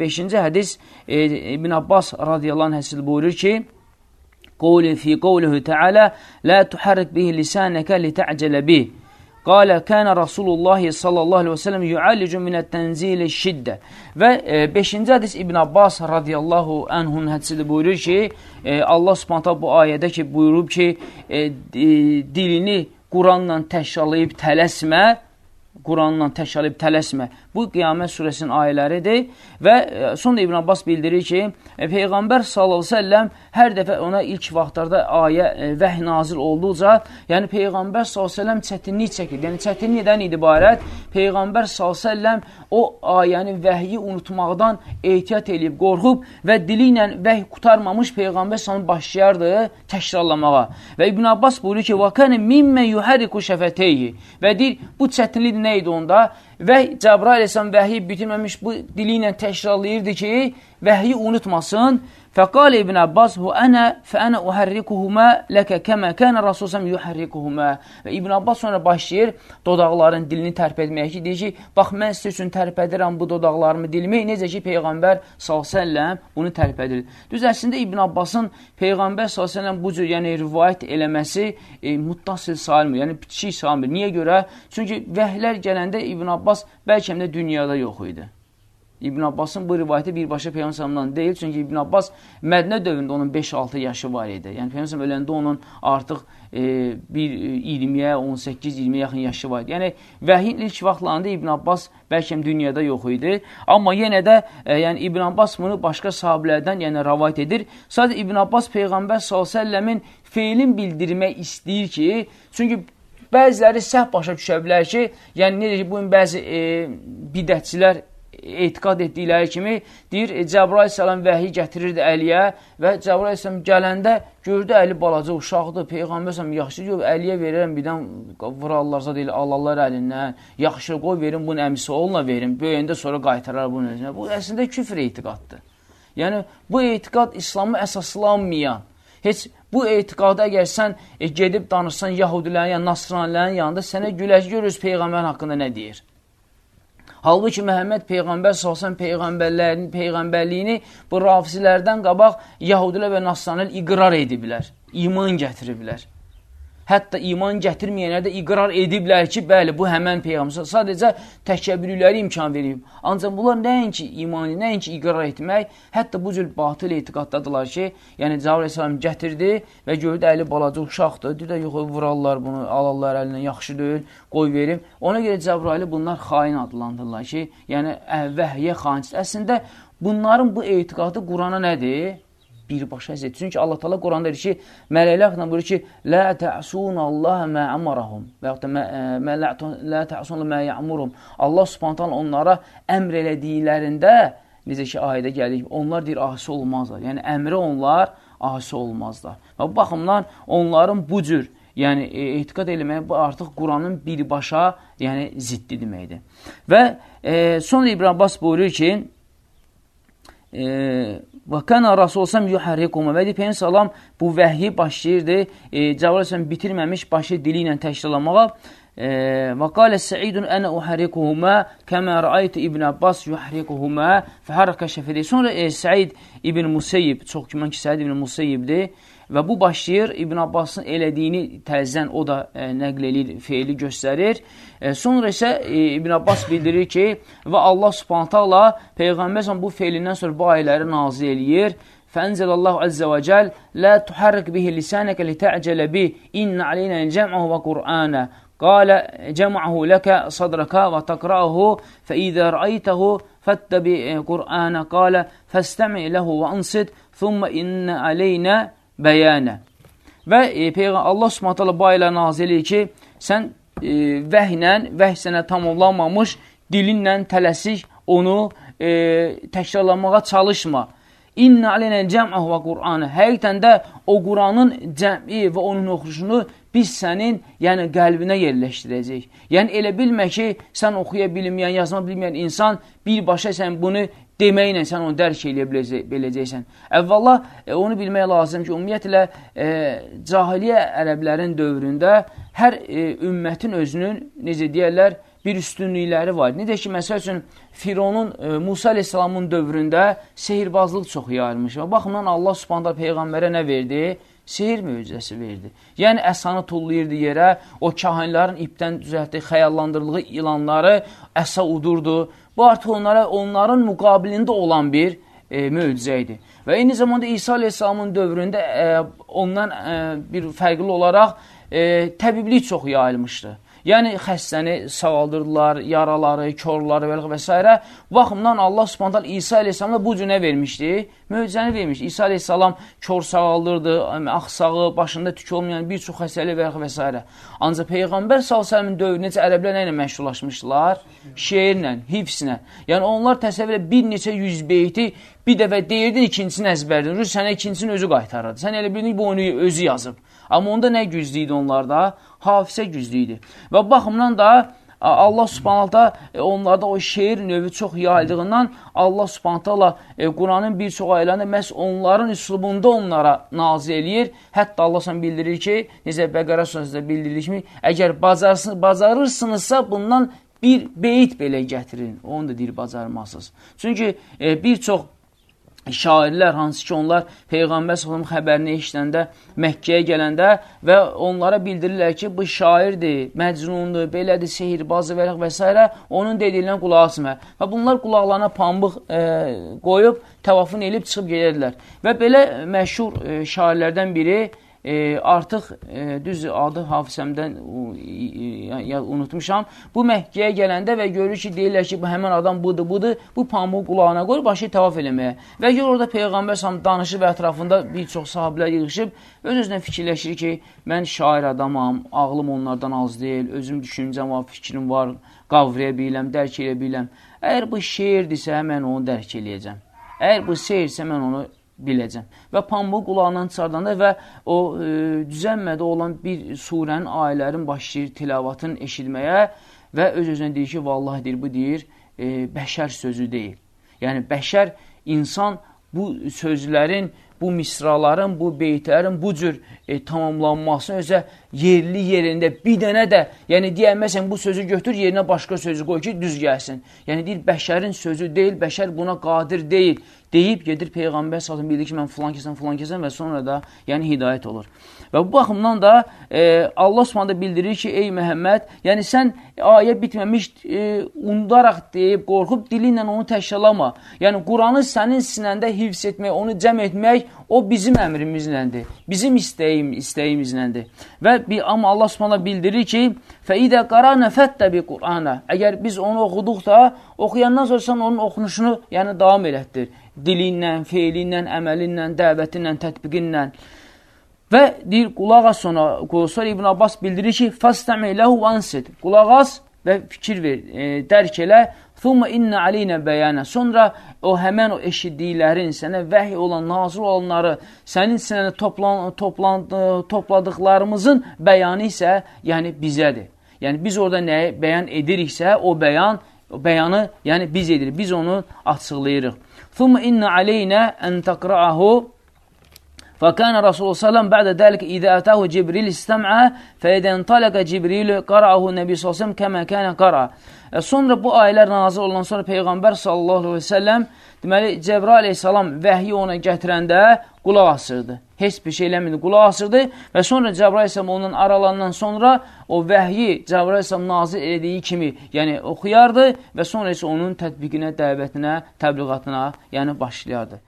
Beşinci hədis e, İbn Abbas radiyallahu həsil buyurur ki, Qovli fi qovluhu teala La tuharrik bihi lisanəkə li tə'cələ bih Qalə kənə Rasulullah sallallahu aleyhi və sələm yuallicu minət tənzili şiddə. Və e, 5-ci hədis İbn Abbas radiyallahu anhun hədisidir buyurur ki, e, Allah subhanətə bu ayədə ki, buyurub ki, e, dilini Quranla təşralayıb tələsmə, Quranla təşralib tələsmə. Bu Qiyamət surəsinin ayələridir və e, sonra İbn Abbas bildirir ki, e, Peyğəmbər s.ə.v hər dəfə ona ilk vaxtlarda ayə, e, vəh nazil olduqca, yəni Peyğəmbər s.ə.v çətinlik çəkir. Yəni çətinlikdən ibarət Peyğəmbər s.ə.v o ayəni, vəhyi unutmaqdan ehtiyat edib, qorxub və dili ilə vəh qutarmamış Peyğəmbər s.ə.v başlayardı təkrarlamağa. Və İbn Abbas buyurur ki, وَكَنَ مِمَّ يُحَرِكُ شَفَتَيْهِ Və deyir, bu çətinlik nə idi onda? Və Cəbrail əsəm vəhiy bitirməmiş bu dili ilə təkrarlayırdı ki, vəhyi unutmasın Fəqal İbn Abbas hu ənə fəənə uhərrikuhumə ləkə kəmə kənə Rasulsəm yuhərrikuhumə və İbn Abbas sonra başlayır dodaqların dilini tərpətməyə ki, deyir ki, bax mən sizə üçün tərpədirəm bu dodaqlarımı dilimi, necə ki Peyğəmbər s.ə.v bunu tərpədir. Düz əslində İbn Abbasın Peyğəmbər s.ə.v bu cür yəni rivayət eləməsi e, muttasıl sayılmır, yəni bitişik sayılmır. Niyə görə? Çünki vəhlər gələndə İbn Abbas bəlkə də dünyada yox idi. İbn Abbasın bu rivayəti birbaşa Peyğəmbərdən deyil, çünki İbn Abbas Mədinə dövründə onun 5-6 yaşı var idi. Yəni Peyğəmbər öləndə onun artıq e, bir 20-yə, 18-20-yə yaxın yaşı var idi. Yəni vəhin ilk vaxtlarında İbn Abbas bəlkə dünyada yox idi. Amma yenə də e, yəni İbn Abbas bunu başqa sahabilərdən yəni rivayet edir. Sadəcə İbn Abbas Peyğəmbər s.ə.v-in feilin bildirmək istəyir ki, çünki bəziləri səhv başa düşə bilər ki, yəni necə ki, bu gün bəzi e, bidətçilər etiqad etdikləri kimi deyir, e, Cəbrail səlam vəhi gətirirdi Əliyə və Cəbrail səlam gələndə gördü Əli balaca uşaqdır, Peyğəmbər səlam yaxşı yox, Əliyə verirəm, birdən vurarlarsa deyil, alarlar əlindən, yaxşı qoy verin, bunun əmisi oğluna verin, böyüyəndə sonra qaytarar bunun özünə. Bu əslində küfr etiqaddır. Yəni, bu etiqad İslamı əsaslanmayan, heç bu etiqadı əgər sən e, gedib danırsan yahudilərin, ya nasranilərin yanında, sənə güləş görürüz Peyğəmbər haqqında nə deyir. Halbuki Məhəmməd Peyğəmbər salsan peyğəmbərlərin peyğəmbərliyini bu rafisilərdən qabaq Yahudilər və Nasranil iqrar ediblər, iman gətiriblər. Hətta iman gətirməyənlər də iqrar ediblər ki, bəli, bu həmən Peyğəmbər. Sadəcə təkəbbürlüləri imkan verib. Ancaq bunlar nəinki imanı, nəinki iqrar etmək, hətta bu cür batıl etiqaddadılar ki, yəni Cavr Əsələm gətirdi və gördü əli balaca uşaqdır. Dedi, yox, vurarlar bunu, alarlar əlindən, yaxşı deyil, qoy verim. Ona görə Cəbrayili bunlar xain adlandırırlar ki, yəni vəhyə xainçidir. Əslində, bunların bu etiqadı Qurana nədir? Birbaşa əziyyət. Çünki Allah Taala Quranda deyir ki, mələklər haqqında buyurur ki, "La ta'sunallaha ma amarahum" və yaxud da "La ta'sun ma ya'murum". Allah Subhanahu onlara əmr elədiklərində necə ki ayədə gəlir, onlar deyir asi olmazlar. Yəni əmrə onlar asi olmazlar. Və bu baxımdan onların bu cür yəni e, etiqad eləmək bu artıq Quranın birbaşa, yəni ziddi deməkdir. Və e, sonra İbrahim Abbas buyurur ki, e, Və kənə Rasulsəm yuhərrikumu və deyib, salam bu vəhyi başlayırdı, e, Cəvaləsəm bitirməmiş başı dili ilə təşkilamağa e, və qalə Səidun ənə uhərrikuhumə kəmə rəaytı İbn Abbas yuhərrikuhumə fəhərrəkə şəfədi. Sonra e, Səid İbn Museyyib, çox kimən ki Səid İbn Museyyibdir, Və bu başlayır İbn Abbasın elədiyini təzən o da e, nəql edir, feili göstərir. E, sonra isə e, İbn Abbas bildirir ki, və Allah subhanətə Allah Peyğəmbər bu feilindən sonra bu ayələri nazil eləyir. فأنزل الله عز وجل لا تحرك به لسانك لتعجل به إن علينا جمعه وقرآنه قال جمعه لك صدرك وتقرأه فإذا رأيته فاتبع قرآن قال فاستمع له وأنصت ثم إن علينا bəyənə. Və e, Peyğəmbər Allah Subhanahu bu ayələ nazil ki, sən e, vəhlə, vəh sənə tamamlanmamış dilinlə tələsik onu e, təkrarlamağa çalışma. İnna aleyna cəm'əhu və Qur'anı. Həqiqətən də o Quranın cəmi və onun oxuşunu biz sənin, yəni qəlbinə yerləşdirəcək. Yəni elə bilmə ki, sən oxuya bilməyən, yazma bilməyən insan birbaşa sən bunu deməklə sən onu dərk eləyə biləcəksən. Əvvəla e, onu bilmək lazım ki, ümumiyyətlə e, cahiliyə ərəblərin dövründə hər e, ümmətin özünün, necə deyərlər, bir üstünlükləri var. Necə ki, məsəl üçün, Fironun, e, Musa aleyhissalamın dövründə sehirbazlıq çox yayılmış. Baxımdan Allah subhanətə Peyğəmbərə nə verdi? Sehir möcüzəsi verdi. Yəni, əsanı tullayırdı yerə, o kahinlərin ipdən düzəltdiyi, xəyallandırdığı ilanları əsa udurdu. Bu artıq onlara, onların müqabilində olan bir e, möcüzə idi. Və eyni zamanda İsa aleyhissalamın dövründə e, ondan e, bir fərqli olaraq e, təbiblik çox yayılmışdı. Yəni, xəstəni sağaldırdılar, yaraları, körları və, s. Baxımdan Allah subhantal İsa aleyhissalamla bu cünə vermişdi, möcüzəni vermişdi. İsa aleyhissalam kör sağaldırdı, axsağı, başında tük olmayan bir çox xəstəli və, s. Ancaq Peyğəmbər s.ə.v-in dövrü necə ərəblər nə ilə məşhurlaşmışdılar? Şeirlə, hifsinə. Yəni, onlar təsəvvürlə bir neçə yüz beyti bir dəfə deyirdin, ikincisini əzbərdin, sənə ikincisini özü qaytarırdı. Sən elə bildin ki, bu onu özü yazıb. Amma onda nə güclü idi onlarda? Hafizə güclü idi. Və baxımdan da Allah subhanalda e, onlarda o şeir növü çox yayıldığından Allah subhanalda e, Quranın bir çox ayələrində məhz onların üslubunda onlara nazil eləyir. Hətta Allah sən bildirir ki, necə Bəqərə sözdə bildirilir kimi, əgər bacarırsınızsa bundan bir beyit belə gətirin. Onu da deyir, bacarmazsınız. Çünki e, bir çox şairlər, hansı ki, onlar Peyğəmbər s.ə.v xəbərini eşidəndə Məkkəyə gələndə və onlara bildirirlər ki, bu şairdir, məcnundur, belədir, sehirbazı və, və s. onun dediyinə qulaq asmə. Və bunlar qulaqlarına pambıq e, qoyub, təvafın elib çıxıb gedirlər. Və belə məşhur e, şairlərdən biri e, artıq e, düz adı hafizəmdən e, unutmuşam. Bu Məkkəyə gələndə və görür ki, deyirlər ki, bu həmən adam budur, budur, bu pamuğu qulağına qoyur, başı tavaf eləməyə. Və gör orada Peyğəmbər sam danışır və ətrafında bir çox sahabilər yığışıb, öz-özünə fikirləşir ki, mən şair adamam, ağlım onlardan az deyil, özüm düşüncəm var, fikrim var, qavraya biləm, dərk edə biləm. Əgər bu şeirdirsə, mən onu dərk eləyəcəm. Əgər bu seyirsə, mən onu biləcəm. Və pambıq qulağından çıxardanda və o e, düzənmədə olan bir surənin ayələrin başlayır tilavatın eşitməyə və öz-özünə deyir ki, vallahi deyir, bu deyir, e, bəşər sözü deyil. Yəni, bəşər, insan bu sözlərin, bu misraların, bu beytlərin bu cür e, tamamlanmasını özə yerli yerində bir dənə də, yəni deyən, məsələn, bu sözü götür, yerinə başqa sözü qoy ki, düz gəlsin. Yəni, deyir, bəşərin sözü deyil, bəşər buna qadir deyil deyib gedir Peyğəmbər sallallahu bildir ki, mən filan kəsən, filan kəsən və sonra da yəni hidayət olur. Və bu baxımdan da e, Allah Subhanahu bildirir ki, ey Məhəmməd, yəni sən ayə bitməmiş e, unudaraq deyib, qorxub dili ilə onu təşkilama. Yəni Quranı sənin sinəndə hifz etmək, onu cəm etmək o bizim əmrimizləndir. Bizim istəyim, istəyimizləndir. Və bir, amma Allah Subhanahu bildirir ki, fəidə qarana fəttəbi Qur'ana. Əgər biz onu oxuduq da, oxuyandan sonra sən onun oxunuşunu yəni davam elətdir dilinlə, feylinlə, əməlinlə, dəvətinlə, tətbiqinlə. Və deyir, qulaq as ona, Qulsar İbn Abbas bildirir ki, fəstəmi ləhu ansid, qulaq as və fikir ver, e, dərk elə. Thumma inna aleyna bəyana. Sonra o həmən o eşitdiklərin, sənə vəhi olan, nazil olanları, sənin sənə toplan, toplan, e, topladıqlarımızın bəyanı isə yəni bizədir. Yəni biz orada nəyi bəyan ediriksə, o bəyan o bəyanı yəni biz edirik. Biz onu açıqlayırıq. Thumma inna aleyna en taqra'ahu فكان رسول الله صلى الله عليه وسلم بعد ذلك إذا أتاه جبريل استمع فإذا انطلق جبريل قرأه النبي صلى الله عليه وسلم كما كان قرأ Sonra bu ayələr nazil olan sonra Peyğəmbər sallallahu aleyhi ve sellem deməli Cəbrail aleyhissalam vəhyi ona gətirəndə qulaq asırdı. Heç bir şey eləmirdi, qulaq asırdı və sonra Cəbrail aleyhissalam ondan aralandan sonra o vəhyi Cəbrail aleyhissalam nazil etdiyi kimi yəni oxuyardı və sonra isə onun tətbiqinə, dəvətinə, təbliğatına yəni başlayardı.